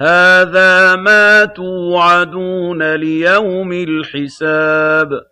هَٰذَا مَا تُوعَدُونَ لِيَوْمِ الْحِسَابِ